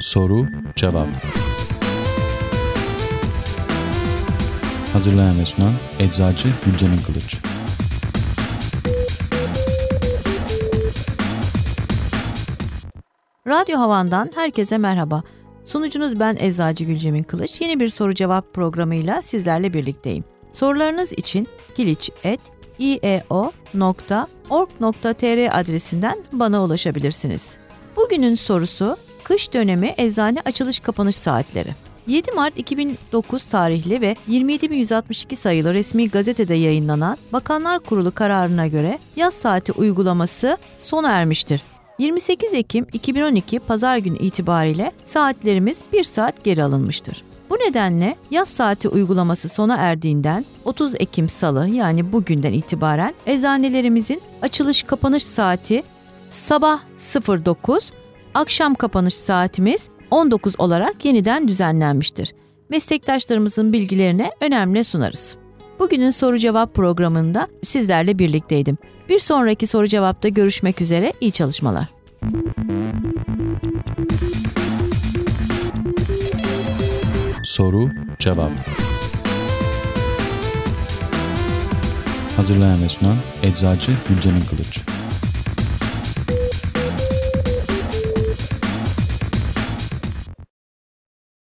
Soru Cevap Hazırlayan ve sunan Eczacı Gülcemin Kılıç Radyo Havan'dan herkese merhaba. Sunucunuz ben Eczacı Gülcemin Kılıç. Yeni bir soru cevap programıyla sizlerle birlikteyim. Sorularınız için kiliç.ieo.org.tr adresinden bana ulaşabilirsiniz. Bugünün sorusu kış dönemi eczane açılış kapanış saatleri. 7 Mart 2009 tarihli ve 27162 sayılı resmi gazetede yayınlanan Bakanlar Kurulu kararına göre yaz saati uygulaması sona ermiştir. 28 Ekim 2012 Pazar günü itibariyle saatlerimiz 1 saat geri alınmıştır. Bu nedenle yaz saati uygulaması sona erdiğinden 30 Ekim Salı yani bugünden itibaren eczanelerimizin açılış kapanış saati sabah 09, akşam kapanış saatimiz 19 olarak yeniden düzenlenmiştir. Meslektaşlarımızın bilgilerine önemli sunarız. Bugünün soru cevap programında sizlerle birlikteydim. Bir sonraki soru cevapta görüşmek üzere. İyi çalışmalar. Soru Cevap. Hazırlayan ve sunan Eczacı Gülcemin Kılıç